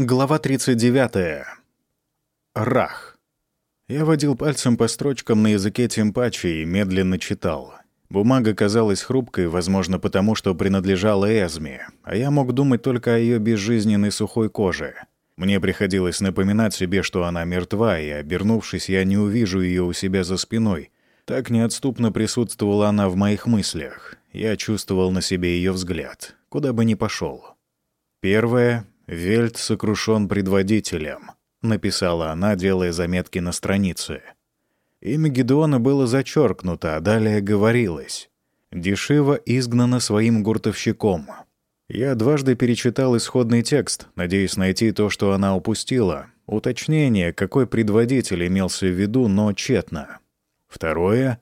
Глава 39. Рах. Я водил пальцем по строчкам на языке Тимпачи и медленно читал. Бумага казалась хрупкой, возможно, потому что принадлежала Эзме, а я мог думать только о ее безжизненной сухой коже. Мне приходилось напоминать себе, что она мертва, и, обернувшись, я не увижу ее у себя за спиной. Так неотступно присутствовала она в моих мыслях. Я чувствовал на себе ее взгляд, куда бы ни пошел. Первое «Вельт сокрушен предводителем», — написала она, делая заметки на странице. Имя Гедеона было зачеркнуто, а далее говорилось. «Дешево изгнана своим гуртовщиком». Я дважды перечитал исходный текст, надеясь найти то, что она упустила. Уточнение, какой предводитель имелся в виду, но тщетно. Второе.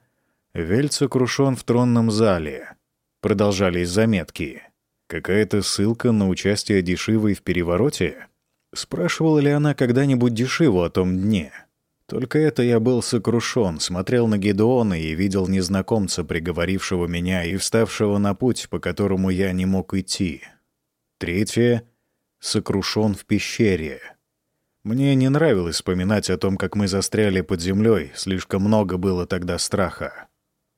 «Вельт сокрушен в тронном зале». Продолжались заметки. Какая-то ссылка на участие Дешивой в перевороте? Спрашивала ли она когда-нибудь Дешиву о том дне? Только это я был сокрушен, смотрел на Гедеона и видел незнакомца, приговорившего меня и вставшего на путь, по которому я не мог идти. Третье — сокрушен в пещере. Мне не нравилось вспоминать о том, как мы застряли под землей, слишком много было тогда страха.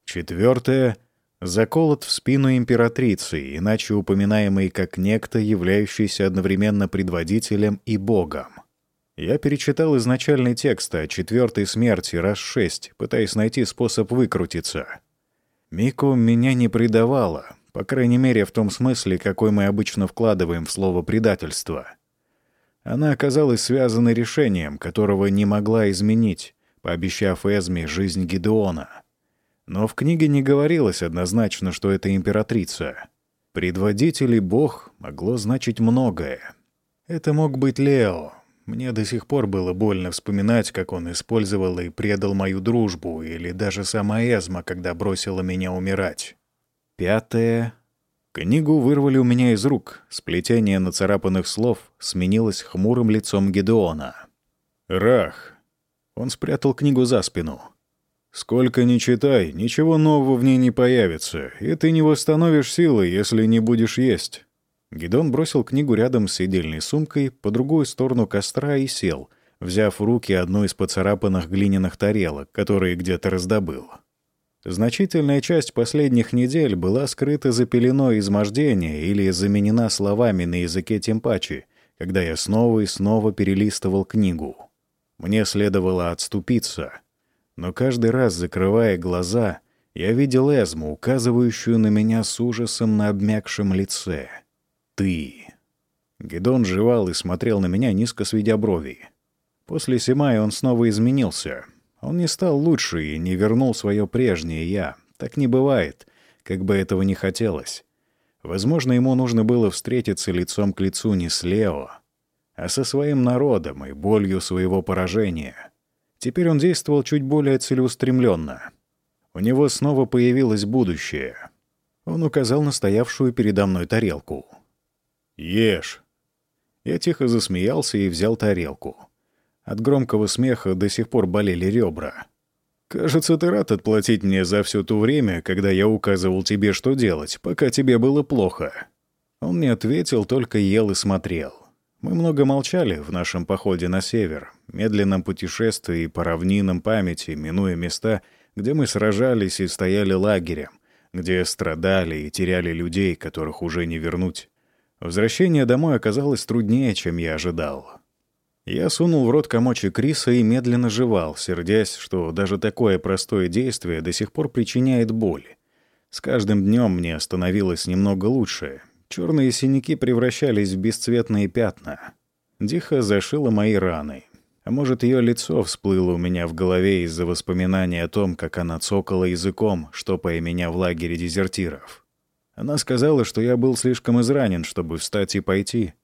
Четвертое — заколот в спину императрицы, иначе упоминаемый как некто, являющийся одновременно предводителем и богом. Я перечитал изначальный текст о четвертой смерти раз шесть, пытаясь найти способ выкрутиться. Мико меня не предавала, по крайней мере в том смысле, какой мы обычно вкладываем в слово «предательство». Она оказалась связанной решением, которого не могла изменить, пообещав Эзме жизнь Гидеона — но в книге не говорилось однозначно, что это императрица. Предводитель и бог могло значить многое. Это мог быть Лео. Мне до сих пор было больно вспоминать, как он использовал и предал мою дружбу, или даже сама Эзма, когда бросила меня умирать. Пятое. Книгу вырвали у меня из рук. Сплетение нацарапанных слов сменилось хмурым лицом Гедеона. «Рах!» Он спрятал книгу за спину. Сколько ни читай, ничего нового в ней не появится, и ты не восстановишь силы, если не будешь есть». Гидон бросил книгу рядом с сидельной сумкой по другую сторону костра и сел, взяв в руки одну из поцарапанных глиняных тарелок, которые где-то раздобыл. Значительная часть последних недель была скрыта за пеленой измождения или заменена словами на языке темпачи, когда я снова и снова перелистывал книгу. Мне следовало отступиться — но каждый раз, закрывая глаза, я видел Эзму, указывающую на меня с ужасом на обмякшем лице. «Ты». Гедон жевал и смотрел на меня, низко сведя брови. После Симая он снова изменился. Он не стал лучше и не вернул свое прежнее «я». Так не бывает, как бы этого не хотелось. Возможно, ему нужно было встретиться лицом к лицу не с Лео, а со своим народом и болью своего поражения. Теперь он действовал чуть более целеустремленно. У него снова появилось будущее. Он указал на стоявшую передо мной тарелку. «Ешь». Я тихо засмеялся и взял тарелку. От громкого смеха до сих пор болели ребра. «Кажется, ты рад отплатить мне за все то время, когда я указывал тебе, что делать, пока тебе было плохо». Он не ответил, только ел и смотрел. Мы много молчали в нашем походе на север, медленном путешествии по равнинам памяти, минуя места, где мы сражались и стояли лагерем, где страдали и теряли людей, которых уже не вернуть. Возвращение домой оказалось труднее, чем я ожидал. Я сунул в рот комочек риса и медленно жевал, сердясь, что даже такое простое действие до сих пор причиняет боль. С каждым днем мне становилось немного лучше, Черные синяки превращались в бесцветные пятна. Диха зашила мои раны. А может, ее лицо всплыло у меня в голове из-за воспоминаний о том, как она цокала языком, штопая меня в лагере дезертиров. Она сказала, что я был слишком изранен, чтобы встать и пойти,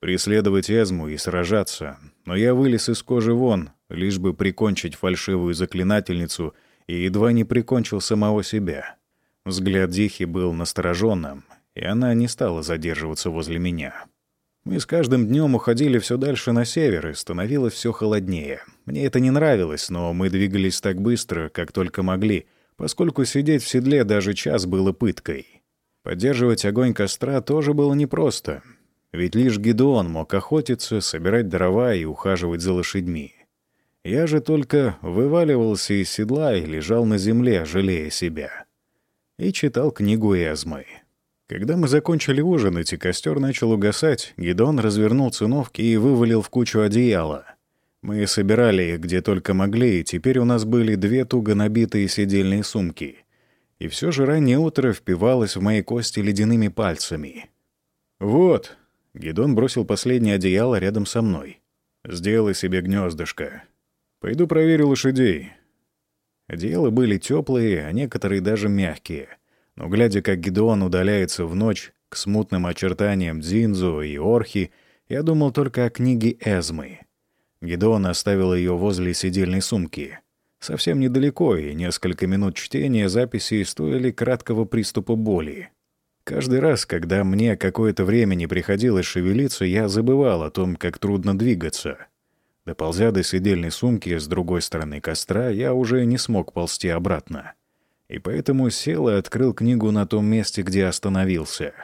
преследовать Эзму и сражаться, но я вылез из кожи вон, лишь бы прикончить фальшивую заклинательницу и едва не прикончил самого себя. Взгляд Дихи был настороженным, и она не стала задерживаться возле меня. Мы с каждым днем уходили все дальше на север, и становилось все холоднее. Мне это не нравилось, но мы двигались так быстро, как только могли, поскольку сидеть в седле даже час было пыткой. Поддерживать огонь костра тоже было непросто. Ведь лишь Гедеон мог охотиться, собирать дрова и ухаживать за лошадьми. Я же только вываливался из седла и лежал на земле, жалея себя. И читал книгу Эзмы. Когда мы закончили ужинать и костер начал угасать, Гедон развернул циновки и вывалил в кучу одеяла. Мы собирали их где только могли, и теперь у нас были две туго набитые сидельные сумки. И все же раннее утро впивалось в мои кости ледяными пальцами. «Вот», — Гедон бросил последнее одеяло рядом со мной. «Сделай себе гнездышко. Пойду проверю лошадей. Одеяла были теплые, а некоторые даже мягкие. Но глядя, как Гедеон удаляется в ночь к смутным очертаниям Дзинзу и Орхи, я думал только о книге Эзмы. Гедеон оставил ее возле сидельной сумки. Совсем недалеко, и несколько минут чтения записей стоили краткого приступа боли. Каждый раз, когда мне какое-то время не приходилось шевелиться, я забывал о том, как трудно двигаться — Доползя до сидельной сумки с другой стороны костра, я уже не смог ползти обратно. И поэтому сел и открыл книгу на том месте, где остановился.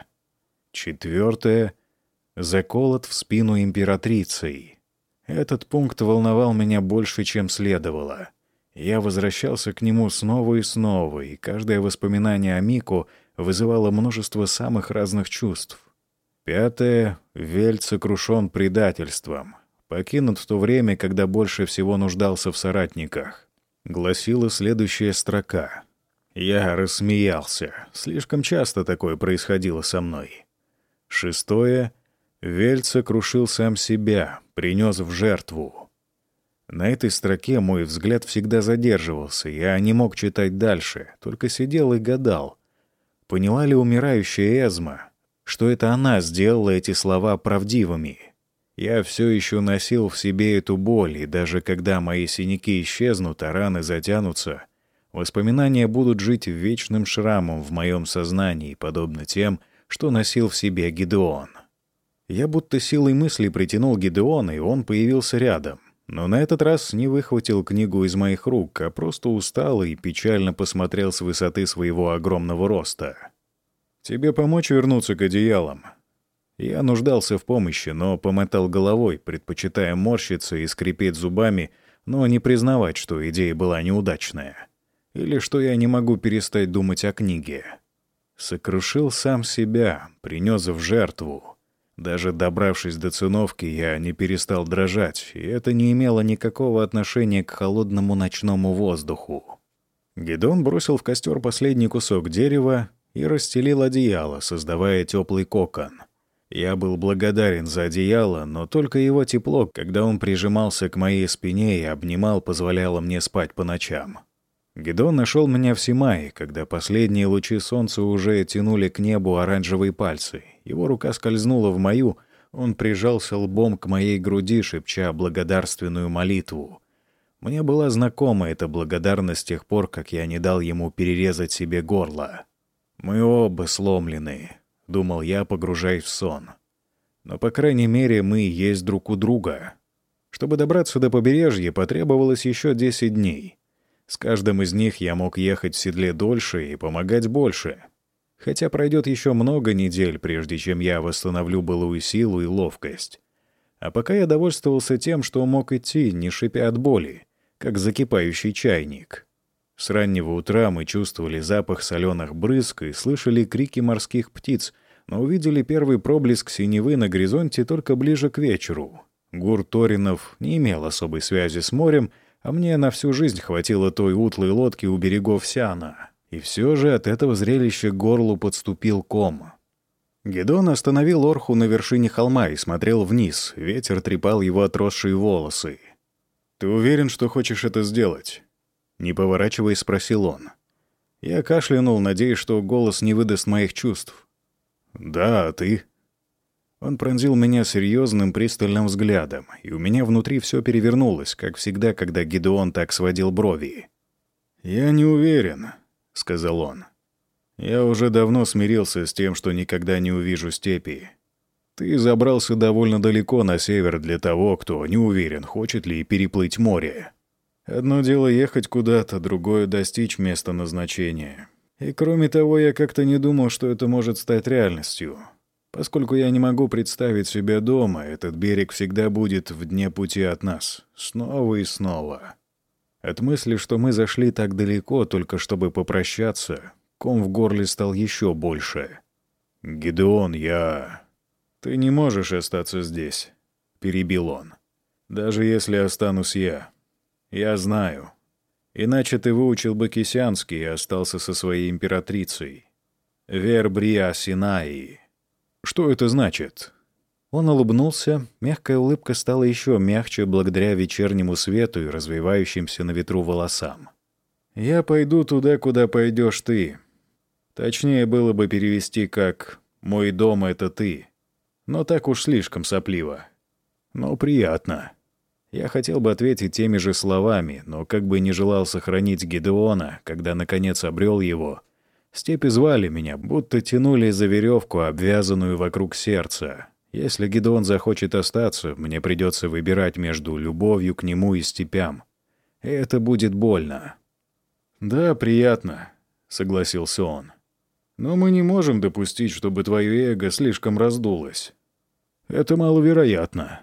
Четвертое. Заколот в спину императрицей. Этот пункт волновал меня больше, чем следовало. Я возвращался к нему снова и снова, и каждое воспоминание о Мику вызывало множество самых разных чувств. Пятое. Вельт сокрушен предательством покинут в то время, когда больше всего нуждался в соратниках. Гласила следующая строка. Я рассмеялся. Слишком часто такое происходило со мной. Шестое. Вельца крушил сам себя, принес в жертву. На этой строке мой взгляд всегда задерживался, я не мог читать дальше, только сидел и гадал. Поняла ли умирающая Эзма, что это она сделала эти слова правдивыми? Я все еще носил в себе эту боль, и даже когда мои синяки исчезнут, а раны затянутся, воспоминания будут жить вечным шрамом в моем сознании, подобно тем, что носил в себе Гидеон. Я будто силой мысли притянул Гидеона, и он появился рядом. Но на этот раз не выхватил книгу из моих рук, а просто устал и печально посмотрел с высоты своего огромного роста. «Тебе помочь вернуться к одеялам?» Я нуждался в помощи, но помотал головой, предпочитая морщиться и скрипеть зубами, но не признавать, что идея была неудачная. Или что я не могу перестать думать о книге. Сокрушил сам себя, принес в жертву. Даже добравшись до циновки, я не перестал дрожать, и это не имело никакого отношения к холодному ночному воздуху. Гедон бросил в костер последний кусок дерева и расстелил одеяло, создавая теплый кокон — я был благодарен за одеяло, но только его тепло, когда он прижимался к моей спине и обнимал, позволяло мне спать по ночам. Гедон нашел меня в Симае, когда последние лучи солнца уже тянули к небу оранжевые пальцы. Его рука скользнула в мою, он прижался лбом к моей груди, шепча благодарственную молитву. Мне была знакома эта благодарность с тех пор, как я не дал ему перерезать себе горло. Мы оба сломлены, — думал я, погружаясь в сон. «Но, по крайней мере, мы есть друг у друга». Чтобы добраться до побережья, потребовалось еще 10 дней. С каждым из них я мог ехать в седле дольше и помогать больше. Хотя пройдет еще много недель, прежде чем я восстановлю былую силу и ловкость. А пока я довольствовался тем, что мог идти, не шипя от боли, как закипающий чайник. С раннего утра мы чувствовали запах соленых брызг и слышали крики морских птиц, но увидели первый проблеск синевы на горизонте только ближе к вечеру. Гур Торинов не имел особой связи с морем, а мне на всю жизнь хватило той утлой лодки у берегов Сиана. И все же от этого зрелища горлу подступил ком. Гедон остановил Орху на вершине холма и смотрел вниз. Ветер трепал его отросшие волосы. «Ты уверен, что хочешь это сделать?» Не поворачиваясь, спросил он. Я кашлянул, надеясь, что голос не выдаст моих чувств. «Да, а ты?» Он пронзил меня серьезным пристальным взглядом, и у меня внутри все перевернулось, как всегда, когда Гидеон так сводил брови. «Я не уверен», — сказал он. «Я уже давно смирился с тем, что никогда не увижу степи. Ты забрался довольно далеко на север для того, кто не уверен, хочет ли переплыть море. Одно дело ехать куда-то, другое — достичь места назначения. И кроме того, я как-то не думал, что это может стать реальностью. Поскольку я не могу представить себя дома, этот берег всегда будет в дне пути от нас. Снова и снова. От мысли, что мы зашли так далеко, только чтобы попрощаться, ком в горле стал еще больше. «Гидеон, я...» «Ты не можешь остаться здесь», — перебил он. «Даже если останусь я. Я знаю. Иначе ты выучил бы кисянский и остался со своей императрицей. Вербрия Синаи. Что это значит?» Он улыбнулся, мягкая улыбка стала еще мягче благодаря вечернему свету и развивающимся на ветру волосам. «Я пойду туда, куда пойдешь ты. Точнее было бы перевести как «мой дом — это ты». Но так уж слишком сопливо. Но приятно. Я хотел бы ответить теми же словами, но как бы не желал сохранить Гедеона, когда наконец обрел его, степи звали меня, будто тянули за веревку, обвязанную вокруг сердца. Если Гедеон захочет остаться, мне придется выбирать между любовью к нему и степям. И это будет больно. «Да, приятно», — согласился он. «Но мы не можем допустить, чтобы твое эго слишком раздулось. Это маловероятно.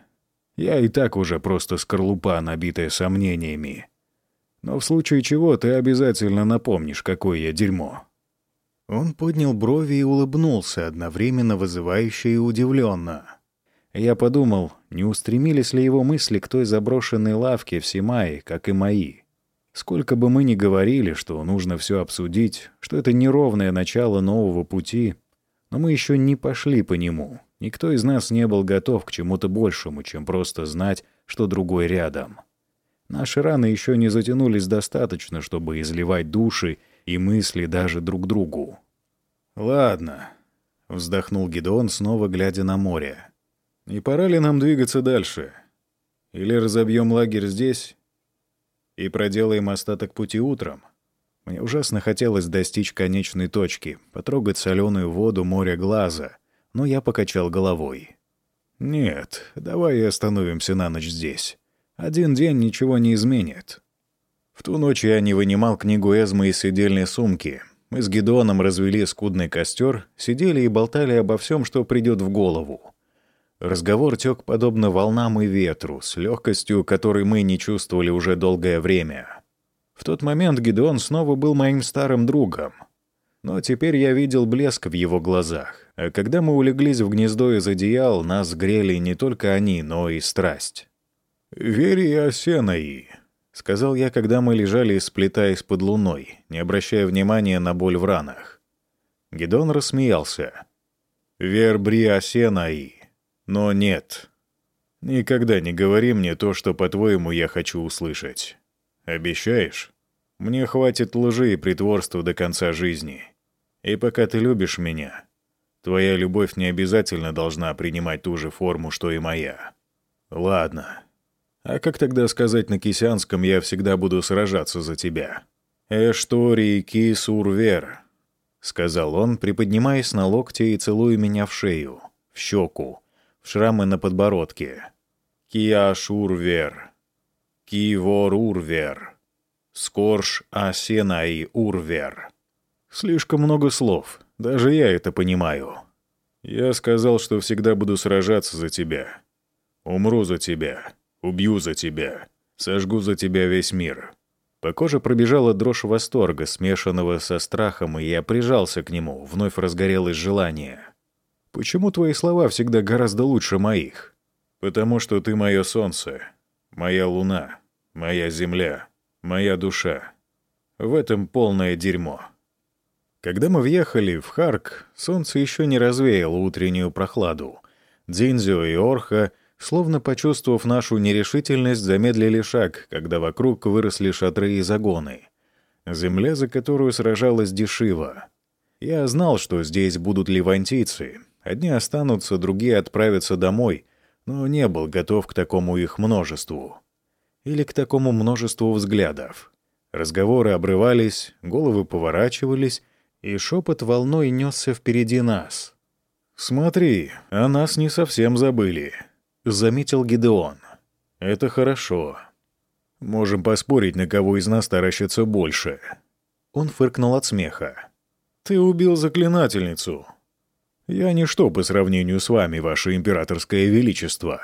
Я и так уже просто скорлупа, набитая сомнениями. Но в случае чего ты обязательно напомнишь, какое я дерьмо». Он поднял брови и улыбнулся, одновременно вызывающе и удивленно. Я подумал, не устремились ли его мысли к той заброшенной лавке в Симае, как и мои. Сколько бы мы ни говорили, что нужно все обсудить, что это неровное начало нового пути, но мы еще не пошли по нему. Никто из нас не был готов к чему-то большему, чем просто знать, что другой рядом. Наши раны еще не затянулись достаточно, чтобы изливать души и мысли даже друг другу. «Ладно», — вздохнул Гидеон, снова глядя на море. «Не пора ли нам двигаться дальше? Или разобьем лагерь здесь и проделаем остаток пути утром?» Мне ужасно хотелось достичь конечной точки, потрогать соленую воду моря глаза — но я покачал головой. «Нет, давай остановимся на ночь здесь. Один день ничего не изменит». В ту ночь я не вынимал книгу Эзмы из сидельной сумки. Мы с Гедоном развели скудный костер, сидели и болтали обо всем, что придет в голову. Разговор тек подобно волнам и ветру, с легкостью, которой мы не чувствовали уже долгое время. В тот момент Гедеон снова был моим старым другом. Но теперь я видел блеск в его глазах. А когда мы улеглись в гнездо из одеял, нас грели не только они, но и страсть. «Вери Осенаи», — сказал я, когда мы лежали, сплетаясь под луной, не обращая внимания на боль в ранах. Гедон рассмеялся. «Вер Бри Осенаи. Но нет. Никогда не говори мне то, что, по-твоему, я хочу услышать. Обещаешь? Мне хватит лжи и притворства до конца жизни. И пока ты любишь меня, Твоя любовь не обязательно должна принимать ту же форму, что и моя. Ладно. А как тогда сказать на кисянском «я всегда буду сражаться за тебя»? «Эштори кис урвер», — сказал он, приподнимаясь на локте и целуя меня в шею, в щеку, в шрамы на подбородке. «Киаш урвер», «Кивор урвер», «Скорш асенай урвер». Слишком много слов. Даже я это понимаю. Я сказал, что всегда буду сражаться за тебя. Умру за тебя. Убью за тебя. Сожгу за тебя весь мир». По коже пробежала дрожь восторга, смешанного со страхом, и я прижался к нему, вновь разгорелось желание. «Почему твои слова всегда гораздо лучше моих?» «Потому что ты мое солнце, моя луна, моя земля, моя душа. В этом полное дерьмо». Когда мы въехали в Харк, солнце еще не развеяло утреннюю прохладу. Дзинзио и Орха, словно почувствовав нашу нерешительность, замедлили шаг, когда вокруг выросли шатры и загоны. Земля, за которую сражалась Дешива. Я знал, что здесь будут левантийцы. Одни останутся, другие отправятся домой, но не был готов к такому их множеству. Или к такому множеству взглядов. Разговоры обрывались, головы поворачивались, и шепот волной несся впереди нас. «Смотри, о нас не совсем забыли», — заметил Гидеон. «Это хорошо. Можем поспорить, на кого из нас таращится больше». Он фыркнул от смеха. «Ты убил заклинательницу». Я ничто по сравнению с вами, ваше императорское величество».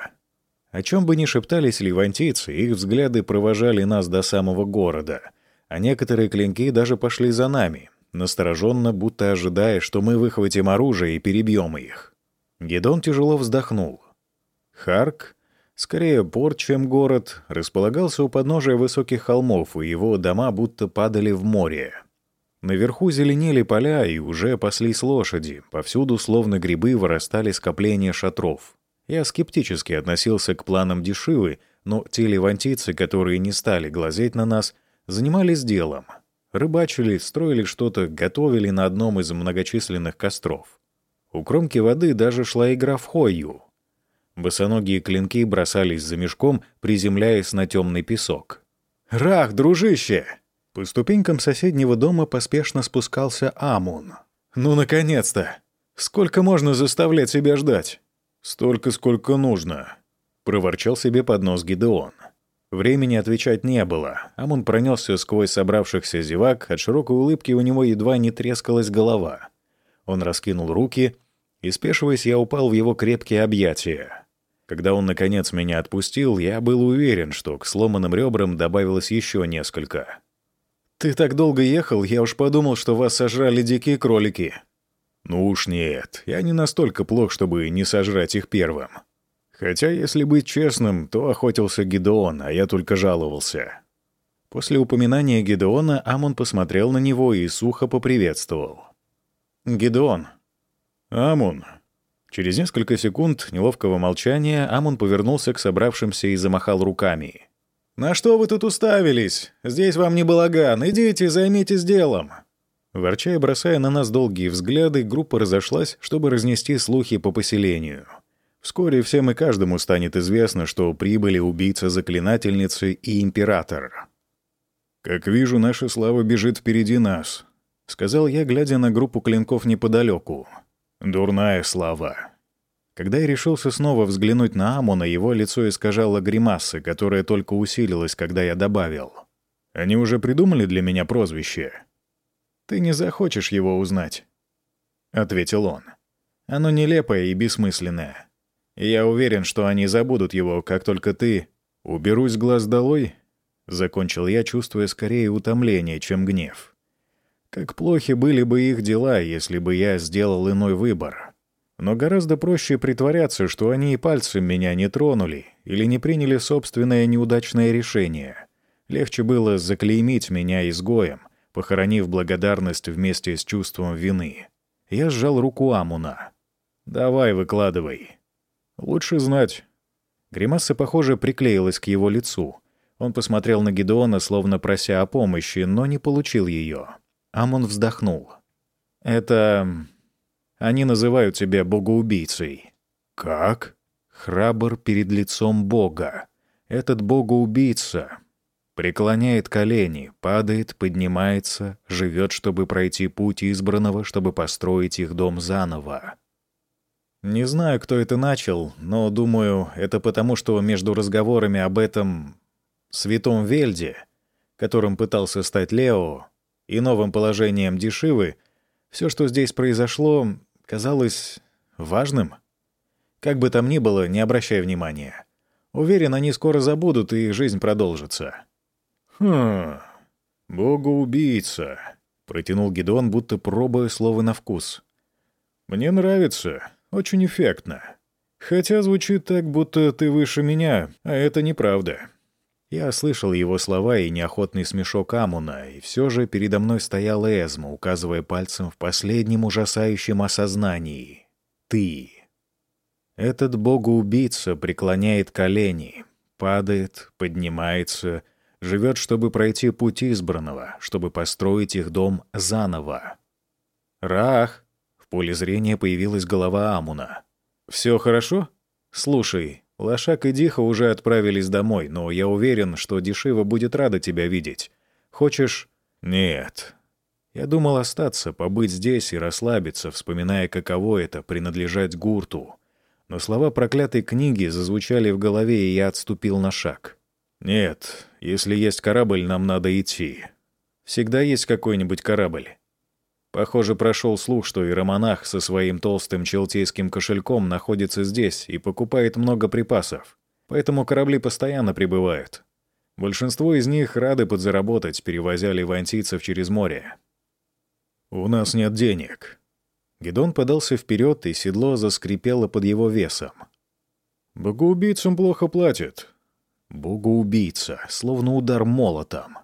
О чем бы ни шептались ливантийцы, их взгляды провожали нас до самого города, а некоторые клинки даже пошли за нами, настороженно, будто ожидая, что мы выхватим оружие и перебьем их. Гедон тяжело вздохнул. Харк, скорее порт, чем город, располагался у подножия высоких холмов, и его дома будто падали в море. Наверху зеленели поля, и уже паслись лошади. Повсюду, словно грибы, вырастали скопления шатров. Я скептически относился к планам Дешивы, но те левантийцы, которые не стали глазеть на нас, занимались делом. Рыбачили, строили что-то, готовили на одном из многочисленных костров. У кромки воды даже шла игра в хою. Босоногие клинки бросались за мешком, приземляясь на темный песок. «Рах, дружище!» По ступенькам соседнего дома поспешно спускался Амун. «Ну, наконец-то! Сколько можно заставлять себя ждать?» «Столько, сколько нужно», — проворчал себе под нос Гидеон. Времени отвечать не было. Амун пронесся сквозь собравшихся зевак, от широкой улыбки у него едва не трескалась голова. Он раскинул руки, и, спешиваясь, я упал в его крепкие объятия. Когда он, наконец, меня отпустил, я был уверен, что к сломанным ребрам добавилось еще несколько. «Ты так долго ехал, я уж подумал, что вас сожрали дикие кролики». «Ну уж нет, я не настолько плох, чтобы не сожрать их первым. Хотя, если быть честным, то охотился Гидеон, а я только жаловался». После упоминания Гидеона Амон посмотрел на него и сухо поприветствовал. «Гидеон». «Амон». Через несколько секунд неловкого молчания Амон повернулся к собравшимся и замахал руками. «На что вы тут уставились? Здесь вам не балаган. Идите, займитесь делом». Ворча и бросая на нас долгие взгляды, группа разошлась, чтобы разнести слухи по поселению. Вскоре всем и каждому станет известно, что прибыли убийца-заклинательницы и император. «Как вижу, наша слава бежит впереди нас», — сказал я, глядя на группу клинков неподалеку. «Дурная слава. Когда я решился снова взглянуть на Амона, его лицо искажало гримасы, которая только усилилась, когда я добавил. «Они уже придумали для меня прозвище?» «Ты не захочешь его узнать», — ответил он. «Оно нелепое и бессмысленное. Я уверен, что они забудут его, как только ты...» «Уберусь глаз долой?» — закончил я, чувствуя скорее утомление, чем гнев. Как плохи были бы их дела, если бы я сделал иной выбор. Но гораздо проще притворяться, что они и пальцем меня не тронули или не приняли собственное неудачное решение. Легче было заклеймить меня изгоем, похоронив благодарность вместе с чувством вины. Я сжал руку Амуна. «Давай, выкладывай». «Лучше знать». Гримаса, похоже, приклеилась к его лицу. Он посмотрел на Гедеона, словно прося о помощи, но не получил ее. Амун вздохнул. «Это они называют тебя богоубийцей». «Как?» «Храбр перед лицом Бога. Этот богоубийца преклоняет колени, падает, поднимается, живет, чтобы пройти путь избранного, чтобы построить их дом заново». Не знаю, кто это начал, но, думаю, это потому, что между разговорами об этом святом Вельде, которым пытался стать Лео, и новым положением Дешивы, все, что здесь произошло, казалось важным. Как бы там ни было, не обращай внимания. Уверен, они скоро забудут, и жизнь продолжится. «Хм... Богоубийца», — протянул Гедон, будто пробуя слово на вкус. «Мне нравится. Очень эффектно. Хотя звучит так, будто ты выше меня, а это неправда». Я слышал его слова и неохотный смешок Амуна, и все же передо мной стояла Эзма, указывая пальцем в последнем ужасающем осознании. «Ты». Этот богоубийца преклоняет колени, падает, поднимается, живет, чтобы пройти путь избранного, чтобы построить их дом заново. «Рах!» — в поле зрения появилась голова Амуна. «Все хорошо? Слушай, Лошак и Диха уже отправились домой, но я уверен, что Дешива будет рада тебя видеть. Хочешь...» «Нет». Я думал остаться, побыть здесь и расслабиться, вспоминая, каково это — принадлежать гурту. Но слова проклятой книги зазвучали в голове, и я отступил на шаг. «Нет, если есть корабль, нам надо идти. Всегда есть какой-нибудь корабль». Похоже, прошел слух, что иеромонах со своим толстым челтейским кошельком находится здесь и покупает много припасов. Поэтому корабли постоянно прибывают. Большинство из них рады подзаработать, перевозя левантийцев через море. «У нас нет денег». Гедон подался вперед, и седло заскрипело под его весом. «Богоубийцам плохо платят». «Богоубийца», словно удар молотом.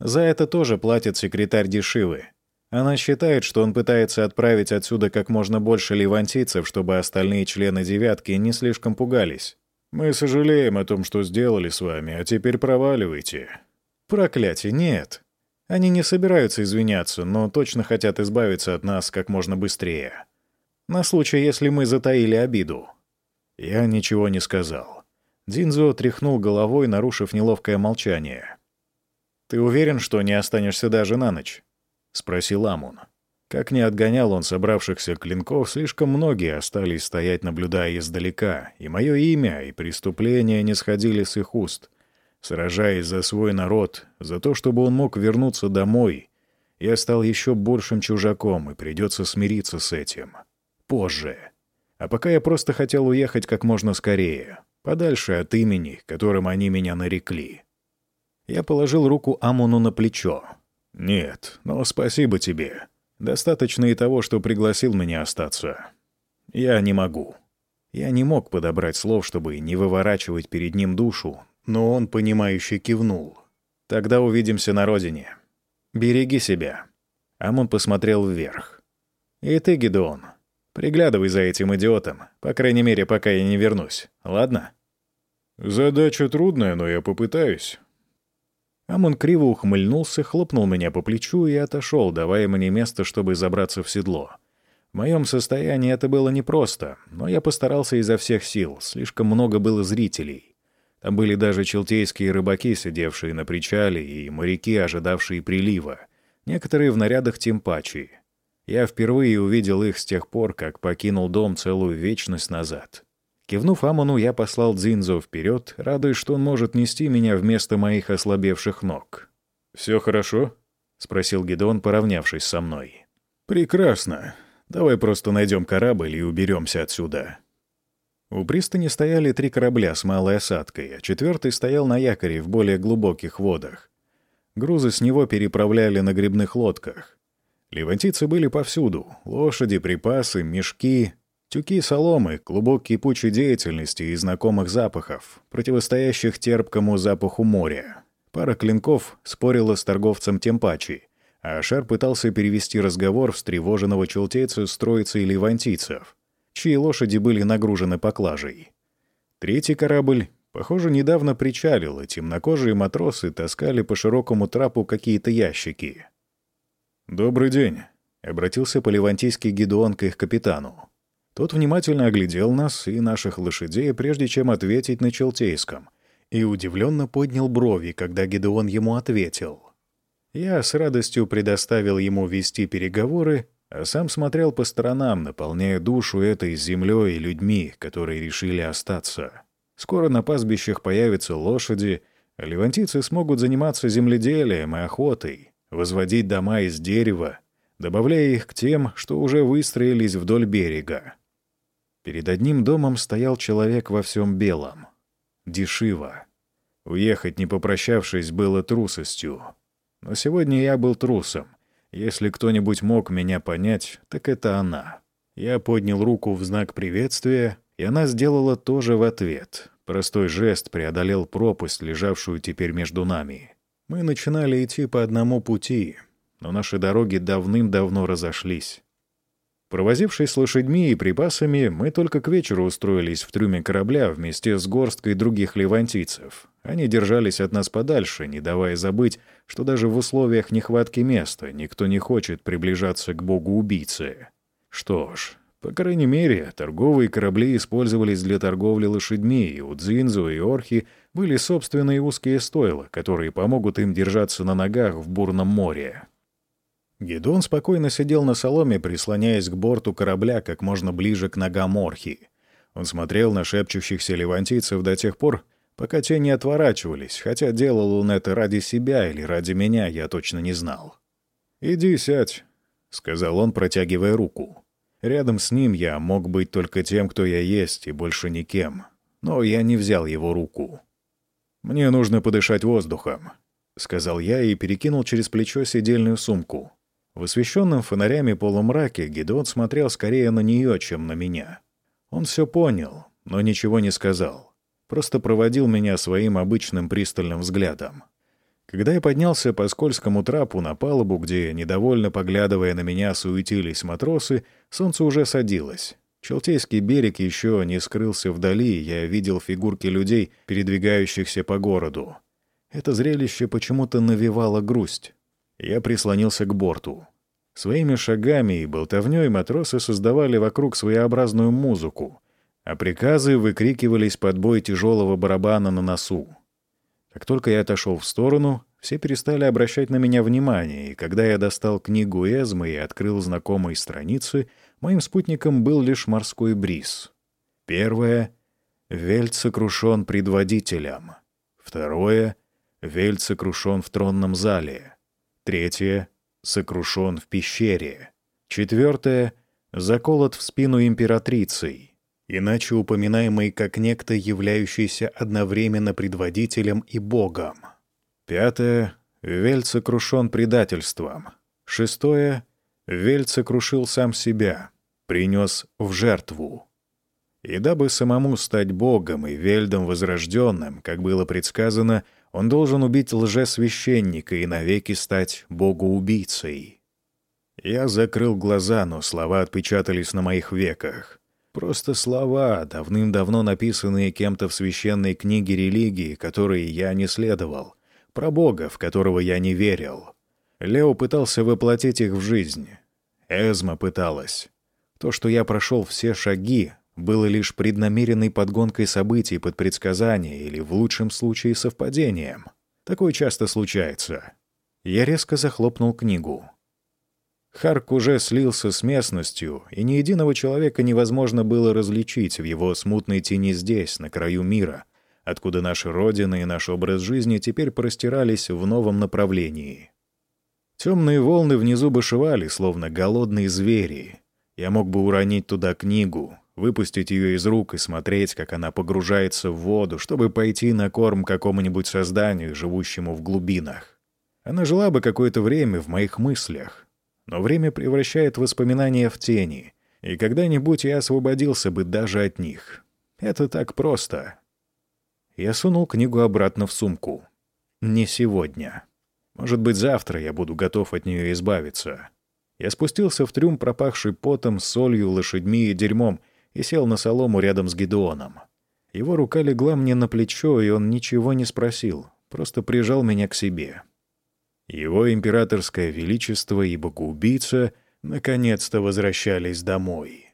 За это тоже платит секретарь Дешивы. Она считает, что он пытается отправить отсюда как можно больше левантийцев, чтобы остальные члены «девятки» не слишком пугались. «Мы сожалеем о том, что сделали с вами, а теперь проваливайте». «Проклятие, нет. Они не собираются извиняться, но точно хотят избавиться от нас как можно быстрее. На случай, если мы затаили обиду». Я ничего не сказал. Динзо тряхнул головой, нарушив неловкое молчание. «Ты уверен, что не останешься даже на ночь?» — спросил Амун. Как не отгонял он собравшихся клинков, слишком многие остались стоять, наблюдая издалека, и мое имя, и преступления не сходили с их уст. Сражаясь за свой народ, за то, чтобы он мог вернуться домой, я стал еще большим чужаком, и придется смириться с этим. Позже. А пока я просто хотел уехать как можно скорее, подальше от имени, которым они меня нарекли. Я положил руку Амуну на плечо. «Нет, но спасибо тебе. Достаточно и того, что пригласил меня остаться. Я не могу. Я не мог подобрать слов, чтобы не выворачивать перед ним душу, но он, понимающе кивнул. «Тогда увидимся на родине. Береги себя». Амон посмотрел вверх. «И ты, Гедеон, приглядывай за этим идиотом, по крайней мере, пока я не вернусь, ладно?» «Задача трудная, но я попытаюсь», Амон криво ухмыльнулся, хлопнул меня по плечу и отошел, давая мне место, чтобы забраться в седло. В моем состоянии это было непросто, но я постарался изо всех сил, слишком много было зрителей. Там были даже челтейские рыбаки, сидевшие на причале, и моряки, ожидавшие прилива, некоторые в нарядах тимпачи. Я впервые увидел их с тех пор, как покинул дом целую вечность назад. Кивнув Амону, я послал Дзинзо вперед, радуясь, что он может нести меня вместо моих ослабевших ног. «Все хорошо?» — спросил Гедеон, поравнявшись со мной. «Прекрасно. Давай просто найдем корабль и уберемся отсюда». У пристани стояли три корабля с малой осадкой, а четвертый стоял на якоре в более глубоких водах. Грузы с него переправляли на грибных лодках. Левантийцы были повсюду — лошади, припасы, мешки, Тюки соломы, клубок кипучей деятельности и знакомых запахов, противостоящих терпкому запаху моря. Пара клинков спорила с торговцем Темпачи, а Шар пытался перевести разговор встревоженного челтейца с троицей левантийцев, чьи лошади были нагружены поклажей. Третий корабль, похоже, недавно причалил, и темнокожие матросы таскали по широкому трапу какие-то ящики. «Добрый день», — обратился по-левантийски Гедеон к их капитану. Тот внимательно оглядел нас и наших лошадей, прежде чем ответить на Челтейском, и удивленно поднял брови, когда Гедеон ему ответил. Я с радостью предоставил ему вести переговоры, а сам смотрел по сторонам, наполняя душу этой землей и людьми, которые решили остаться. Скоро на пастбищах появятся лошади, а левантийцы смогут заниматься земледелием и охотой, возводить дома из дерева, добавляя их к тем, что уже выстроились вдоль берега. Перед одним домом стоял человек во всем белом. Дешиво. Уехать, не попрощавшись, было трусостью. Но сегодня я был трусом. Если кто-нибудь мог меня понять, так это она. Я поднял руку в знак приветствия, и она сделала то же в ответ. Простой жест преодолел пропасть, лежавшую теперь между нами. Мы начинали идти по одному пути, но наши дороги давным-давно разошлись. Провозившись с лошадьми и припасами, мы только к вечеру устроились в трюме корабля вместе с горсткой других левантийцев. Они держались от нас подальше, не давая забыть, что даже в условиях нехватки места никто не хочет приближаться к богу-убийце. Что ж, по крайней мере, торговые корабли использовались для торговли лошадьми, и у Дзинзу и Орхи были собственные узкие стойла, которые помогут им держаться на ногах в бурном море. Гедон спокойно сидел на соломе, прислоняясь к борту корабля как можно ближе к ногам Орхи. Он смотрел на шепчущихся левантийцев до тех пор, пока те не отворачивались, хотя делал он это ради себя или ради меня, я точно не знал. «Иди сядь», — сказал он, протягивая руку. Рядом с ним я мог быть только тем, кто я есть, и больше никем. Но я не взял его руку. «Мне нужно подышать воздухом», — сказал я и перекинул через плечо сидельную сумку. В освещенном фонарями полумраке Гедеон смотрел скорее на нее, чем на меня. Он все понял, но ничего не сказал. Просто проводил меня своим обычным пристальным взглядом. Когда я поднялся по скользкому трапу на палубу, где, недовольно поглядывая на меня, суетились матросы, солнце уже садилось. Челтейский берег еще не скрылся вдали, я видел фигурки людей, передвигающихся по городу. Это зрелище почему-то навевало грусть. Я прислонился к борту. Своими шагами и болтовней матросы создавали вокруг своеобразную музыку, а приказы выкрикивались под бой тяжелого барабана на носу. Как только я отошел в сторону, все перестали обращать на меня внимание, и когда я достал книгу Эзмы и открыл знакомые страницы, моим спутником был лишь морской бриз. Первое — Вельт сокрушен предводителем. Второе — Вельт сокрушен в тронном зале. Третье — сокрушен в пещере. Четвертое — заколот в спину императрицей иначе упоминаемый как некто, являющийся одновременно предводителем и богом. Пятое. Вельц сокрушен предательством. Шестое. Вельц сокрушил сам себя, принес в жертву. И дабы самому стать богом и вельдом возрожденным, как было предсказано, он должен убить лжесвященника и навеки стать богоубийцей. Я закрыл глаза, но слова отпечатались на моих веках. Просто слова, давным-давно написанные кем-то в священной книге религии, которые я не следовал, про Бога, в которого я не верил. Лео пытался воплотить их в жизнь. Эзма пыталась. То, что я прошел все шаги, было лишь преднамеренной подгонкой событий под предсказание или, в лучшем случае, совпадением. Такое часто случается. Я резко захлопнул книгу. Харк уже слился с местностью, и ни единого человека невозможно было различить в его смутной тени здесь, на краю мира, откуда наша Родина и наш образ жизни теперь простирались в новом направлении. Темные волны внизу бушевали, словно голодные звери. Я мог бы уронить туда книгу, выпустить ее из рук и смотреть, как она погружается в воду, чтобы пойти на корм какому-нибудь созданию, живущему в глубинах. Она жила бы какое-то время в моих мыслях, но время превращает воспоминания в тени, и когда-нибудь я освободился бы даже от них. Это так просто. Я сунул книгу обратно в сумку. Не сегодня. Может быть, завтра я буду готов от нее избавиться. Я спустился в трюм, пропахший потом, солью, лошадьми и дерьмом, и сел на солому рядом с Гедеоном. Его рука легла мне на плечо, и он ничего не спросил, просто прижал меня к себе. Его императорское величество и богоубийца наконец-то возвращались домой.